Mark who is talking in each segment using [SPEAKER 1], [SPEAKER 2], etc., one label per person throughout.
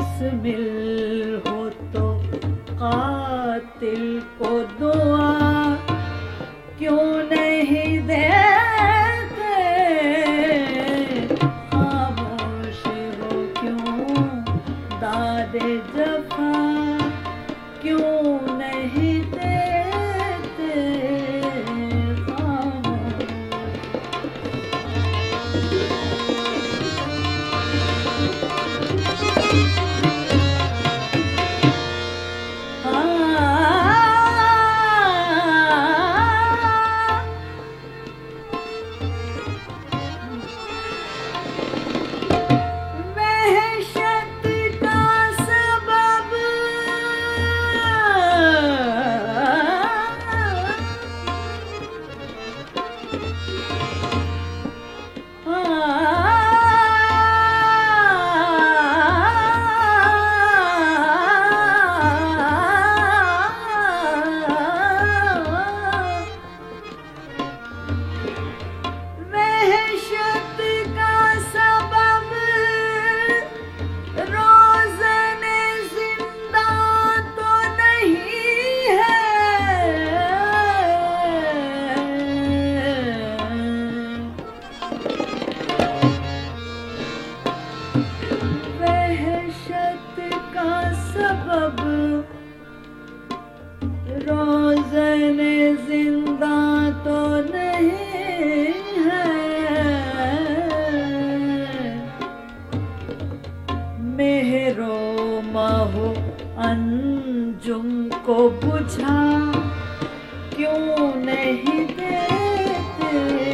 [SPEAKER 1] مشمل ہو تو قاتل کو دعا۔ کیوں نہیں دے خاموش ہو؟ کیوں داد جب زندہ تو نہیں ہے۔ مہرو مہو انجم کو بجھا کیوں نہیں دیتے؟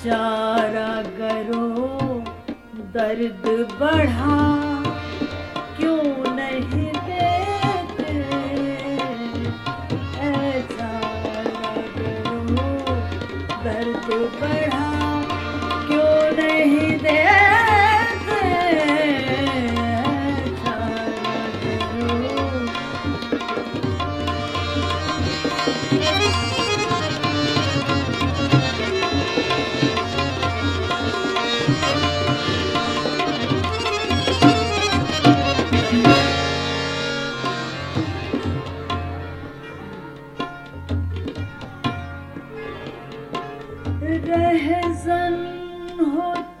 [SPEAKER 1] چارہ گرو درد بڑھا کیوں نہیں دیتے؟ اے چارہ گرو درد بڑھا۔ رہزن ہوتا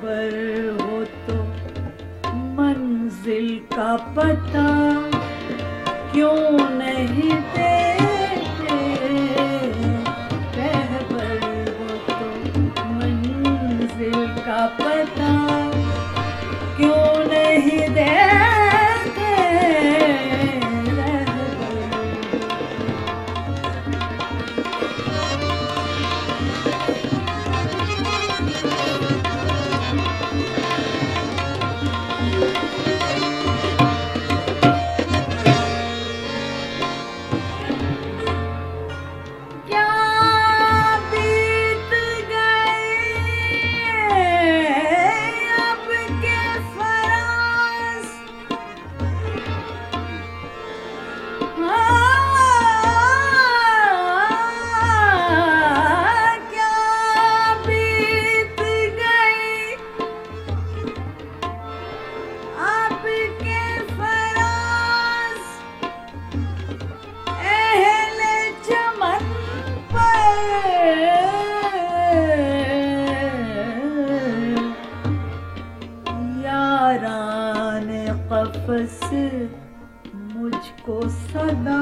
[SPEAKER 1] بر ہو تو منزل کا پتہ کیوں نہیں دے قفس مجھ کو صدا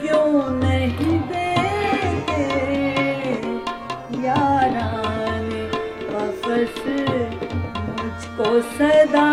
[SPEAKER 1] کیوں نہیں دیتے؟ یاران قفس مجھ کو صدا